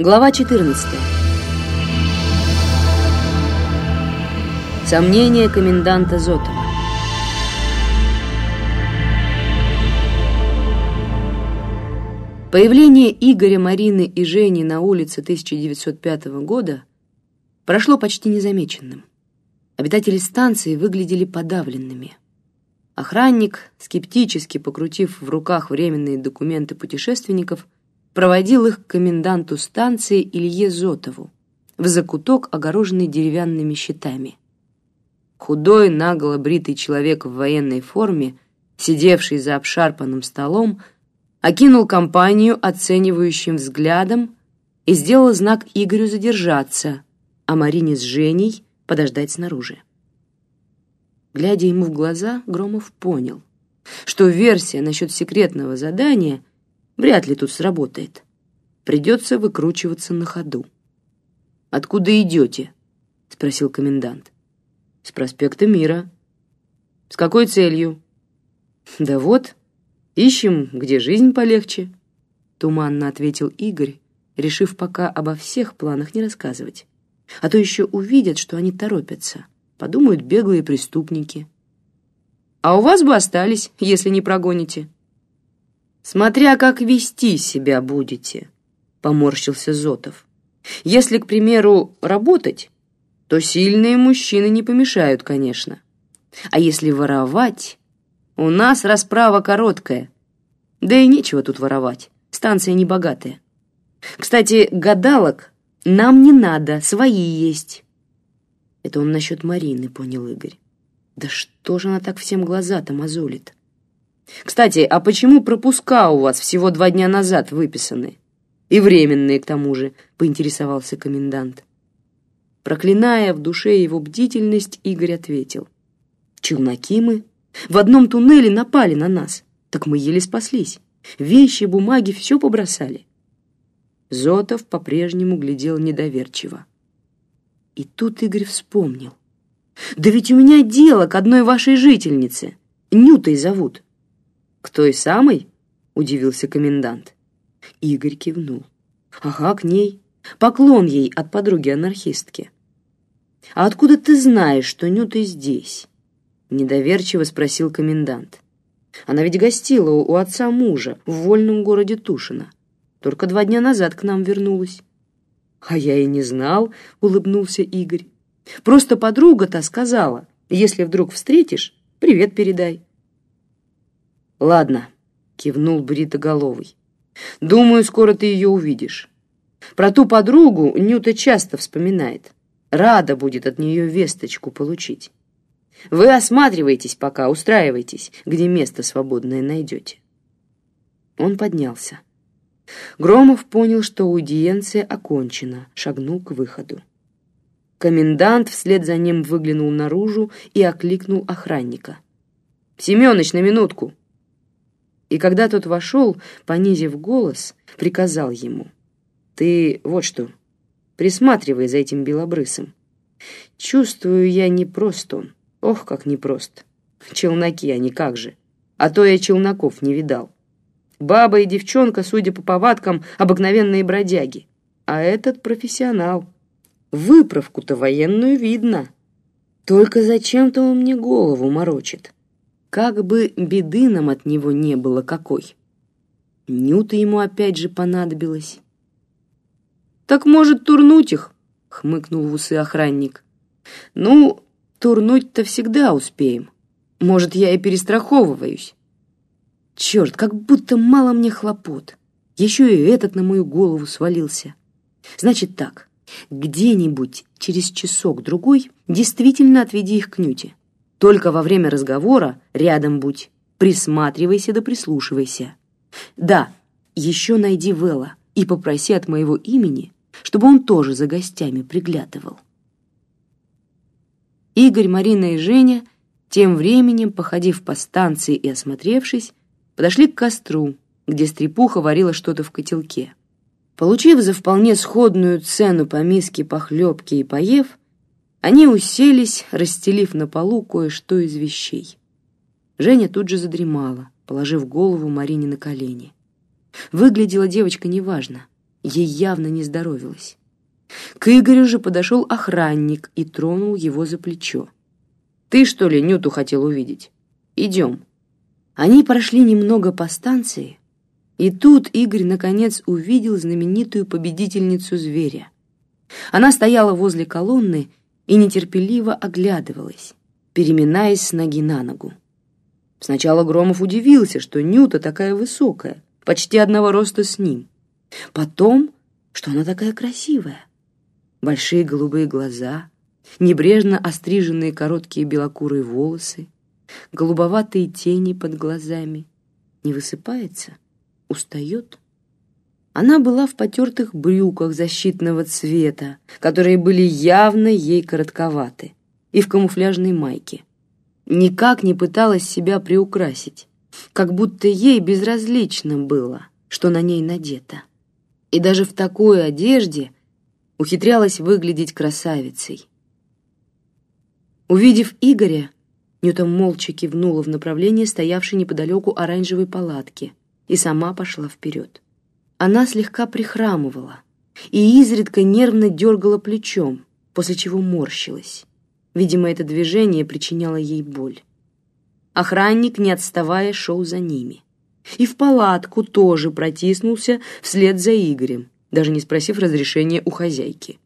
Глава 14. Сомнения коменданта Зотова. Появление Игоря, Марины и Жени на улице 1905 года прошло почти незамеченным. Обитатели станции выглядели подавленными. Охранник, скептически покрутив в руках временные документы путешественников, проводил их к коменданту станции Илье Зотову в закуток, огороженный деревянными щитами. Худой, наголо бритый человек в военной форме, сидевший за обшарпанным столом, окинул компанию оценивающим взглядом и сделал знак Игорю задержаться, а Марине с Женей подождать снаружи. Глядя ему в глаза, Громов понял, что версия насчет секретного задания вряд ли тут сработает. Придется выкручиваться на ходу. «Откуда идете?» — спросил комендант. «С проспекта Мира». «С какой целью?» «Да вот, Ищем, где жизнь полегче», — туманно ответил Игорь, решив пока обо всех планах не рассказывать. А то еще увидят, что они торопятся, подумают беглые преступники. «А у вас бы остались, если не прогоните». «Смотря как вести себя будете», — поморщился Зотов. «Если, к примеру, работать, то сильные мужчины не помешают, конечно. А если воровать, у нас расправа короткая. Да и нечего тут воровать. Станция небогатая. Кстати, гадалок нам не надо, свои есть. Это он насчет Марины, понял Игорь. Да что же она так всем глаза-то мозолит? Кстати, а почему пропуска у вас всего два дня назад выписаны? И временные, к тому же, поинтересовался комендант. Проклиная в душе его бдительность, Игорь ответил. Челноки мы. В одном туннеле напали на нас, так мы еле спаслись. Вещи, бумаги, все побросали. Зотов по-прежнему глядел недоверчиво. И тут Игорь вспомнил. «Да ведь у меня дело к одной вашей жительнице. Нютой зовут». «К той самой?» — удивился комендант. Игорь кивнул. «Ага, к ней. Поклон ей от подруги-анархистки». «А откуда ты знаешь, что Нюта здесь?» Недоверчиво спросил комендант. Она ведь гостила у отца мужа в вольном городе Тушино. Только два дня назад к нам вернулась. А я и не знал, улыбнулся Игорь. Просто подруга-то сказала, если вдруг встретишь, привет передай. Ладно, кивнул бритоголовый. Думаю, скоро ты ее увидишь. Про ту подругу Нюта часто вспоминает. Рада будет от нее весточку получить. Вы осматривайтесь пока, устраивайтесь, где место свободное найдете. Он поднялся. Громов понял, что аудиенция окончена, шагнул к выходу. Комендант вслед за ним выглянул наружу и окликнул охранника. «Семёныч, на минутку!» И когда тот вошел, понизив голос, приказал ему. «Ты вот что, присматривай за этим белобрысом. Чувствую я не прост он. Ох, как непросто. Челноки они как же. А то я челноков не видал. Баба и девчонка, судя по повадкам, обыкновенные бродяги. А этот профессионал. Выправку-то военную видно. Только зачем-то он мне голову морочит. Как бы беды нам от него не было какой. Нюта ему опять же понадобилась. «Так, может, турнуть их?» — хмыкнул в усы охранник. «Ну, Турнуть-то всегда успеем. Может, я и перестраховываюсь. Черт, как будто мало мне хлопот. Еще и этот на мою голову свалился. Значит так, где-нибудь через часок-другой действительно отведи их к Нюте. Только во время разговора рядом будь. Присматривайся да прислушивайся. Да, еще найди Вэлла и попроси от моего имени, чтобы он тоже за гостями приглядывал. Игорь, Марина и Женя, тем временем, походив по станции и осмотревшись, подошли к костру, где стрепуха варила что-то в котелке. Получив за вполне сходную цену по миске похлебки и поев, они уселись, расстелив на полу кое-что из вещей. Женя тут же задремала, положив голову Марине на колени. Выглядела девочка неважно. ей явно не здоровилось. К Игорю же подошел охранник и тронул его за плечо. «Ты, что ли, Нюту хотел увидеть? Идем». Они прошли немного по станции, и тут Игорь наконец увидел знаменитую победительницу зверя. Она стояла возле колонны и нетерпеливо оглядывалась, переминаясь с ноги на ногу. Сначала Громов удивился, что Нюта такая высокая, почти одного роста с ним. Потом, что она такая красивая. Большие голубые глаза, небрежно остриженные короткие белокурые волосы, голубоватые тени под глазами. Не высыпается, устает. Она была в потертых брюках защитного цвета, которые были явно ей коротковаты, и в камуфляжной майке. Никак не пыталась себя приукрасить, как будто ей безразлично было, что на ней надето. И даже в такой одежде ухитрялась выглядеть красавицей. Увидев Игоря, Нюта молча кивнула в направлении стоявшей неподалеку оранжевой палатки и сама пошла вперед. Она слегка прихрамывала и изредка нервно дергала плечом, после чего морщилась. Видимо, это движение причиняло ей боль. Охранник, не отставая, шел за ними. И в палатку тоже протиснулся вслед за Игорем, даже не спросив разрешения у хозяйки.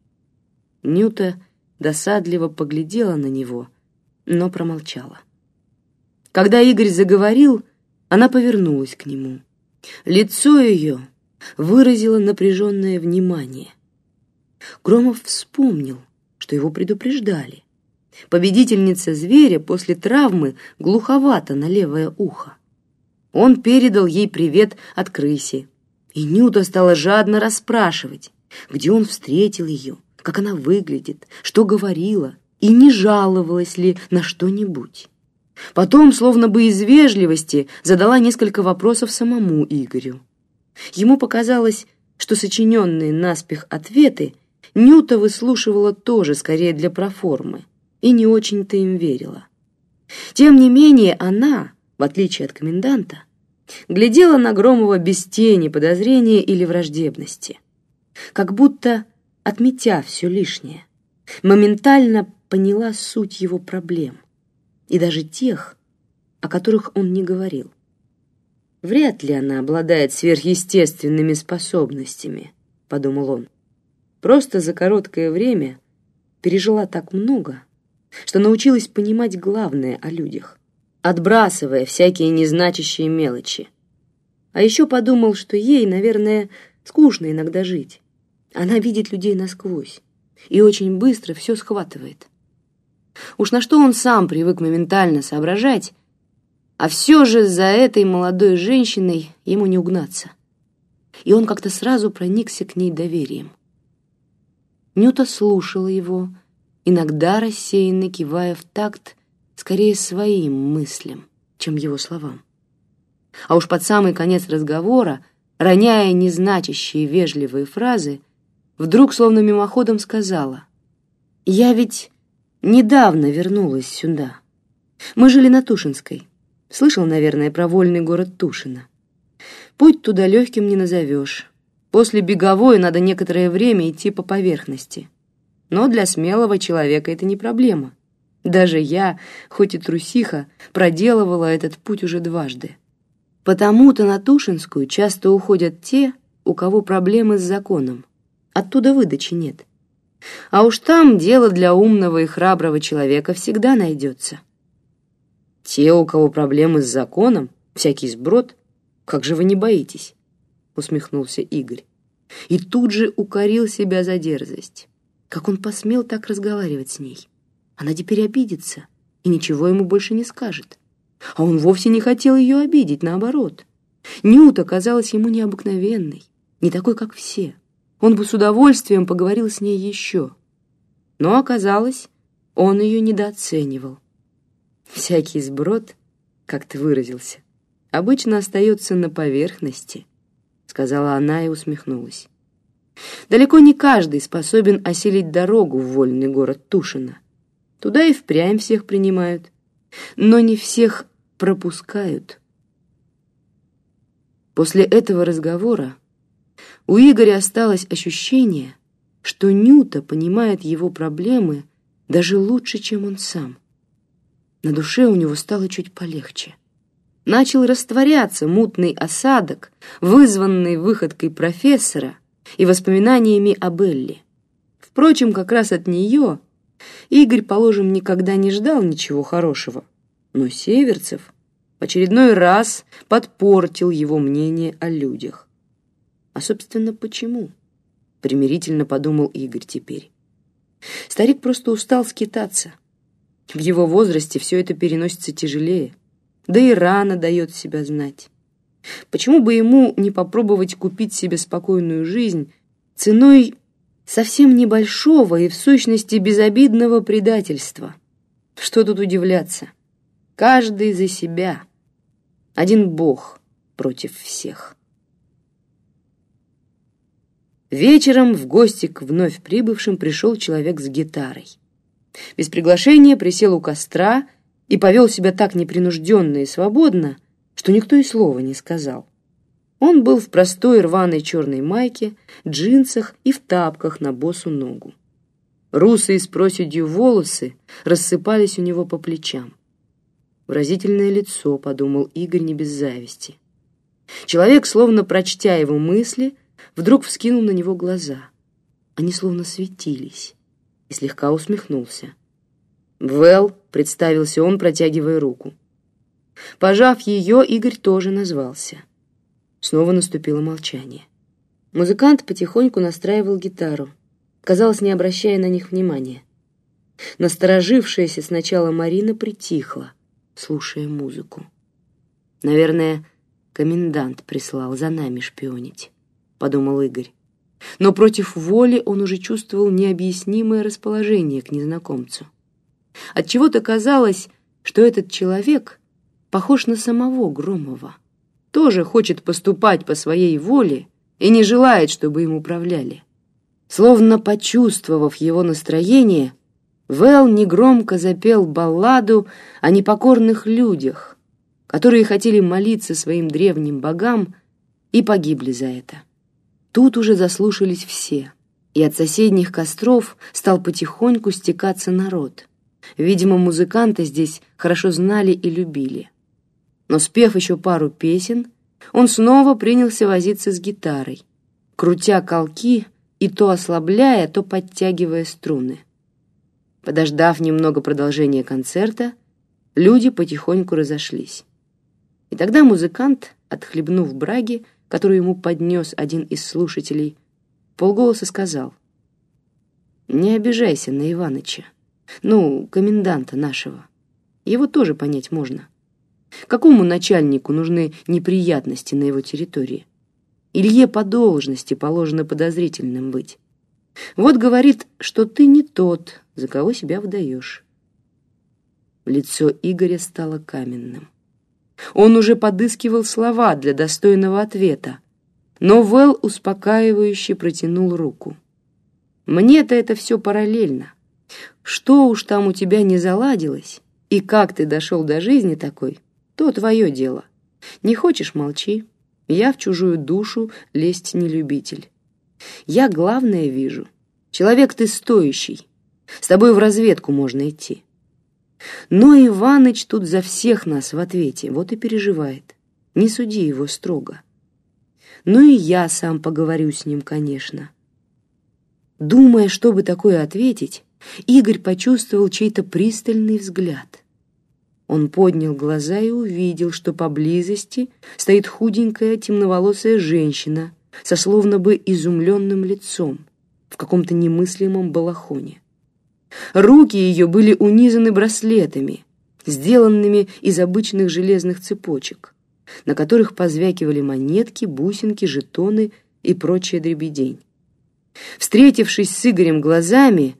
Нюта досадливо поглядела на него, но промолчала. Когда Игорь заговорил, она повернулась к нему. Лицо ее выразило напряженное внимание. Громов вспомнил, что его предупреждали. Победительница зверя после травмы глуховата на левое ухо. Он передал ей привет от крыси, и Нюта стала жадно расспрашивать, где он встретил ее, как она выглядит, что говорила и не жаловалась ли на что-нибудь. Потом, словно бы из вежливости, задала несколько вопросов самому Игорю. Ему показалось, что сочиненные наспех ответы Нюта выслушивала тоже скорее для проформы и не очень-то им верила. Тем не менее она, в отличие от коменданта, глядела на Громова без тени подозрения или враждебности, как будто, отметя все лишнее, моментально поняла суть его проблем и даже тех, о которых он не говорил. Вряд ли она обладает сверхъестественными способностями, подумал он. Просто за короткое время пережила так много, что научилась понимать главное о людях, отбрасывая всякие незначащие мелочи. А еще подумал, что ей, наверное, скучно иногда жить. Она видит людей насквозь и очень быстро все схватывает. Уж на что он сам привык моментально соображать, а все же за этой молодой женщиной ему не угнаться. И он как-то сразу проникся к ней доверием. Нюта слушала его, иногда рассеянно кивая в такт скорее своим мыслям, чем его словам. А уж под самый конец разговора, роняя незначащие вежливые фразы, вдруг словно мимоходом сказала, «Я ведь недавно вернулась сюда. Мы жили на Тушинской. Слышал, наверное, про вольный город Тушино. Путь туда легким не назовешь. После беговой надо некоторое время идти по поверхности. Но для смелого человека это не проблема. Даже я, хоть и трусиха, проделывала этот путь уже дважды. Потому-то на Тушинскую часто уходят те, у кого проблемы с законом. Оттуда выдачи нет. А уж там дело для умного и храброго человека всегда найдется. Те, у кого проблемы с законом, всякий сброд, как же вы не боитесь? Усмехнулся Игорь. И тут же укорил себя за дерзость. Как он посмел так разговаривать с ней? Она теперь обидится и ничего ему больше не скажет. А он вовсе не хотел ее обидеть, наоборот. Нюта казалась ему необыкновенной, не такой, как все. Он бы с удовольствием поговорил с ней еще. Но оказалось, он ее недооценивал. Всякий сброд, как ты выразился, обычно остается на поверхности, сказала она и усмехнулась. Далеко не каждый способен осилить дорогу в вольный город Тушино. Туда и впрямь всех принимают, но не всех пропускают. После этого разговора у Игоря осталось ощущение, что Нюта понимает его проблемы даже лучше, чем он сам. На душе у него стало чуть полегче. Начал растворяться мутный осадок, вызванный выходкой профессора и воспоминаниями об Элли. Впрочем, как раз от нее Игорь, положим, никогда не ждал ничего хорошего. Но Северцев в очередной раз подпортил его мнение о людях. А, собственно, почему? Примирительно подумал Игорь теперь. Старик просто устал скитаться. В его возрасте все это переносится тяжелее. Да и рано дает себя знать. Почему бы ему не попробовать купить себе спокойную жизнь ценой совсем небольшого и в сущности безобидного предательства? Что тут удивляться? Каждый за себя. Один Бог против всех. Вечером в гости к вновь прибывшим пришел человек с гитарой. Без приглашения присел у костра и повел себя так непринужденно и свободно, что никто и слова не сказал. Он был в простой рваной черной майке, джинсах и в тапках на босу ногу. Русые с проседью волосы рассыпались у него по плечам. Выразительное лицо, подумал Игорь не без зависти. Человек, словно прочтя его мысли, вдруг вскинул на него глаза. Они словно светились и слегка усмехнулся. «Вэл», — представился он, протягивая руку. Пожав ее, Игорь тоже назвался. Снова наступило молчание. Музыкант потихоньку настраивал гитару, казалось, не обращая на них внимания. Насторожившаяся сначала Марина притихла, слушая музыку. Наверное, комендант прислал за нами шпионить подумал Игорь. Но против воли он уже чувствовал необъяснимое расположение к незнакомцу. Отчего-то казалось, что этот человек похож на самого Громова. Тоже хочет поступать по своей воле и не желает, чтобы им управляли. Словно почувствовав его настроение, Вэл негромко запел балладу о непокорных людях, которые хотели молиться своим древним богам и погибли за это. Тут уже заслушались все, и от соседних костров стал потихоньку стекаться народ. Видимо, музыканты здесь хорошо знали и любили. Но спев еще пару песен, он снова принялся возиться с гитарой, крутя колки и то ослабляя, то подтягивая струны. Подождав немного продолжения концерта, люди потихоньку разошлись. И тогда музыкант, отхлебнув браги, которую ему поднес один из слушателей, полголоса сказал. «Не обижайся на Иваныча, ну, коменданта нашего. Его тоже понять можно. Какому начальнику нужны неприятности на его территории? Илье по должности положено подозрительным быть. Вот говорит, что ты не тот, за кого себя выдаешь». Лицо Игоря стало каменным. Он уже подыскивал слова для достойного ответа, но Вэл успокаивающе протянул руку. «Мне-то это все параллельно. Что уж там у тебя не заладилось, и как ты дошел до жизни такой, то твое дело. Не хочешь — молчи. Я в чужую душу лезть не любитель. Я главное вижу. Человек ты стоящий. С тобой в разведку можно идти. Но Иваныч тут за всех нас в ответе, вот и переживает. Не суди его строго. Ну и я сам поговорю с ним, конечно. Думая, что бы такое ответить, Игорь почувствовал чей-то пристальный взгляд. Он поднял глаза и увидел, что поблизости стоит худенькая темноволосая женщина со словно бы изумленным лицом в каком-то немыслимом балахоне. Руки ее были унизаны браслетами, сделанными из обычных железных цепочек, на которых позвякивали монетки, бусинки, жетоны и прочая дребедень. Встретившись с Игорем глазами,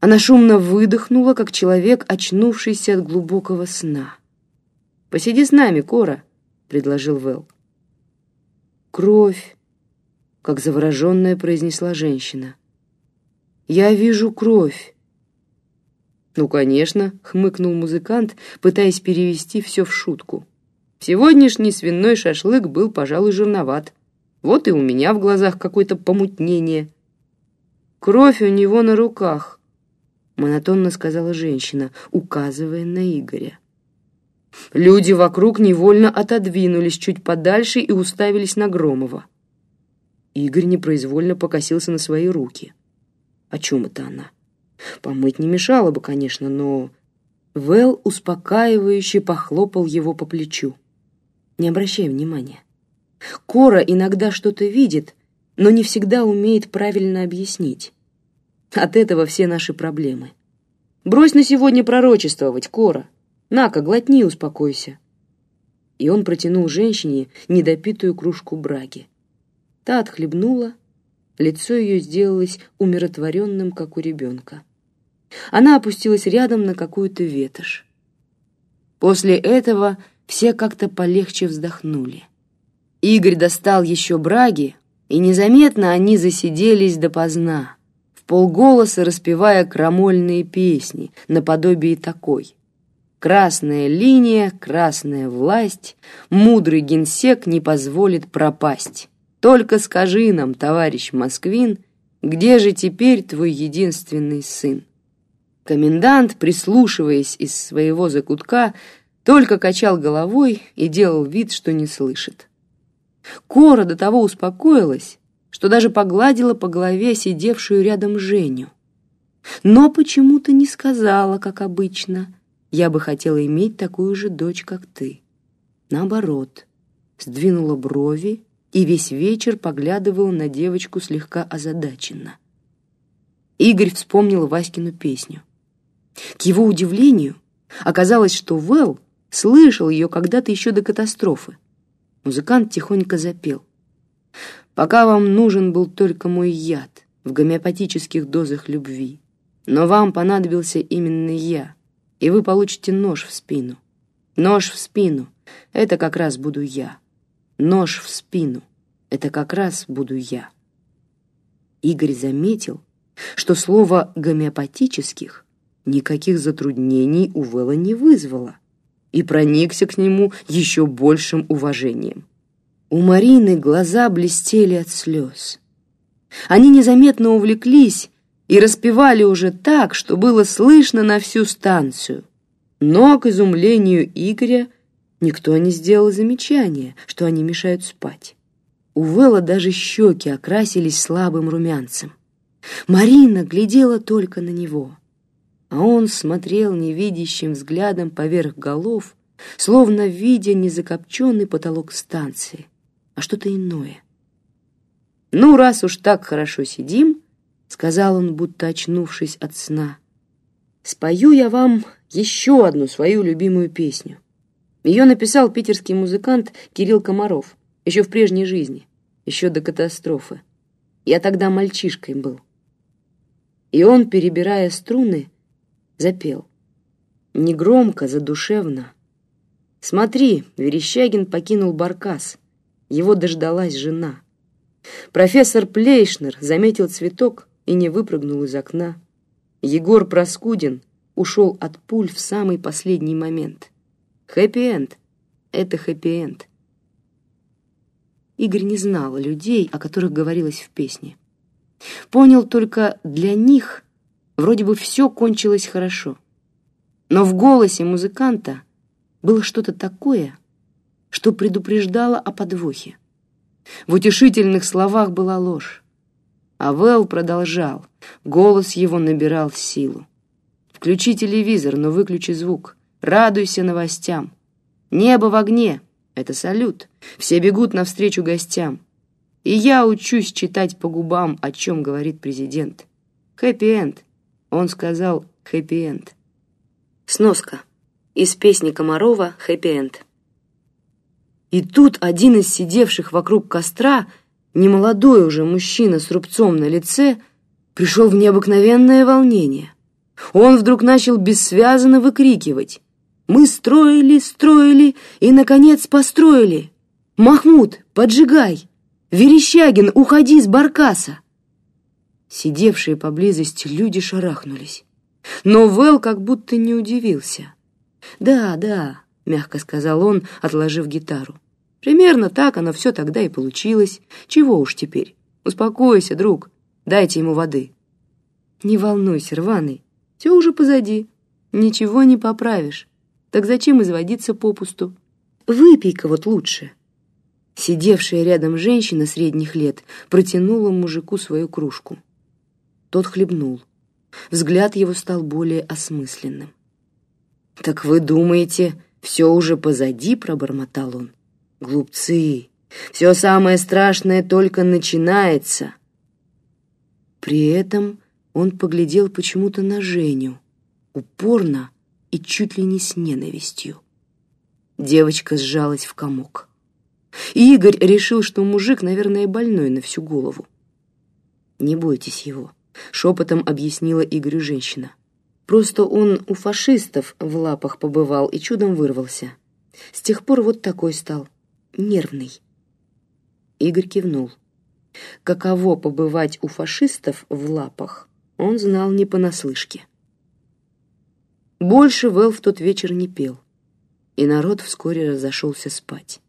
она шумно выдохнула, как человек, очнувшийся от глубокого сна. «Посиди с нами, Кора», — предложил Вэл. «Кровь», — как завороженная произнесла женщина. «Я вижу кровь. «Ну, конечно», — хмыкнул музыкант, пытаясь перевести все в шутку. «Сегодняшний свиной шашлык был, пожалуй, жирноват. Вот и у меня в глазах какое-то помутнение. Кровь у него на руках, монотонно сказала женщина, указывая на Игоря. Люди вокруг невольно отодвинулись чуть подальше и уставились на Громова. Игорь непроизвольно покосился на свои руки. О чем это она? Помыть не мешало бы, конечно, но... Вэл успокаивающе похлопал его по плечу. Не обращай внимания. Кора иногда что-то видит, но не всегда умеет правильно объяснить. От этого все наши проблемы. Брось на сегодня пророчествовать, Кора. На-ка, глотни успокойся. И он протянул женщине недопитую кружку браги. Та отхлебнула, лицо ее сделалось умиротворенным, как у ребенка. Она опустилась рядом на какую-то ветошь. После этого все как-то полегче вздохнули. Игорь достал еще браги, и незаметно они засиделись допоздна, в полголоса распевая крамольные песни, наподобие такой. «Красная линия, красная власть, мудрый генсек не позволит пропасть. Только скажи нам, товарищ Москвин, где же теперь твой единственный сын?» Комендант, прислушиваясь из своего закутка, только качал головой и делал вид, что не слышит. Кора до того успокоилась, что даже погладила по голове сидевшую рядом Женю. Но почему-то не сказала, как обычно, «Я бы хотела иметь такую же дочь, как ты». Наоборот, сдвинула брови и весь вечер поглядывала на девочку слегка озадаченно. Игорь вспомнил Васькину песню. К его удивлению, оказалось, что Вэл слышал ее когда-то еще до катастрофы. Музыкант тихонько запел. «Пока вам нужен был только мой яд в гомеопатических дозах любви, но вам понадобился именно я, и вы получите нож в спину. Нож в спину — это как раз буду я. Нож в спину — это как раз буду я». Игорь заметил, что слово «гомеопатических» никаких затруднений у Вэлла не вызвало и проникся к нему еще большим уважением. У Марины глаза блестели от слез. Они незаметно увлеклись и распевали уже так, что было слышно на всю станцию. Но, к изумлению Игоря, никто не сделал замечания, что они мешают спать. У Вэлла даже щеки окрасились слабым румянцем. Марина глядела только на него — а он смотрел невидящим взглядом поверх голов, словно видя не закопченный потолок станции, а что-то иное. «Ну, раз уж так хорошо сидим», — сказал он, будто очнувшись от сна, — «спою я вам еще одну свою любимую песню. Ее написал питерский музыкант Кирилл Комаров еще в прежней жизни, еще до катастрофы. Я тогда мальчишкой был». И он, перебирая струны, запел. Негромко, задушевно. Смотри, Верещагин покинул Баркас. Его дождалась жена. Профессор Плейшнер заметил цветок и не выпрыгнул из окна. Егор Проскудин ушел от пуль в самый последний момент. Хэппи-энд. Это хэппи-энд. Игорь не знал людей, о которых говорилось в песне. Понял только для них Вроде бы все кончилось хорошо. Но в голосе музыканта было что-то такое, что предупреждало о подвохе. В утешительных словах была ложь. А Вэл продолжал. Голос его набирал силу. «Включи телевизор, но выключи звук. Радуйся новостям. Небо в огне. Это салют. Все бегут навстречу гостям. И я учусь читать по губам, о чем говорит президент. Хэппи-энд. Он сказал «хэппи-энд». Сноска. Из песни Комарова «Хэппи-энд». И тут один из сидевших вокруг костра, немолодой уже мужчина с рубцом на лице, пришел в необыкновенное волнение. Он вдруг начал бессвязно выкрикивать. «Мы строили, строили и, наконец, построили! Махмуд, поджигай! Верещагин, уходи с баркаса!» Сидевшие поблизости люди шарахнулись. Но Вэл как будто не удивился. «Да, да», — мягко сказал он, отложив гитару. Примерно так оно все тогда и получилось. Чего уж теперь? Успокойся, друг. Дайте ему воды. Не волнуйся, рваный. Все уже позади. Ничего не поправишь. Так зачем изводиться попусту? Выпей-ка вот лучше. Сидевшая рядом женщина средних лет протянула мужику свою кружку. Тот хлебнул. Взгляд его стал более осмысленным. «Так вы думаете, все уже позади?» — пробормотал он. «Глупцы! Все самое страшное только начинается!» При этом он поглядел почему-то на Женю, упорно и чуть ли не с ненавистью. Девочка сжалась в комок. И Игорь решил, что мужик, наверное, больной на всю голову. «Не бойтесь его», — шепотом объяснила Игорю женщина. «Просто он у фашистов в лапах побывал и чудом вырвался. С тех пор вот такой стал, нервный». Игорь кивнул. Каково побывать у фашистов в лапах, он знал не понаслышке. Больше Вэл в тот вечер не пел, и народ вскоре разошелся спать.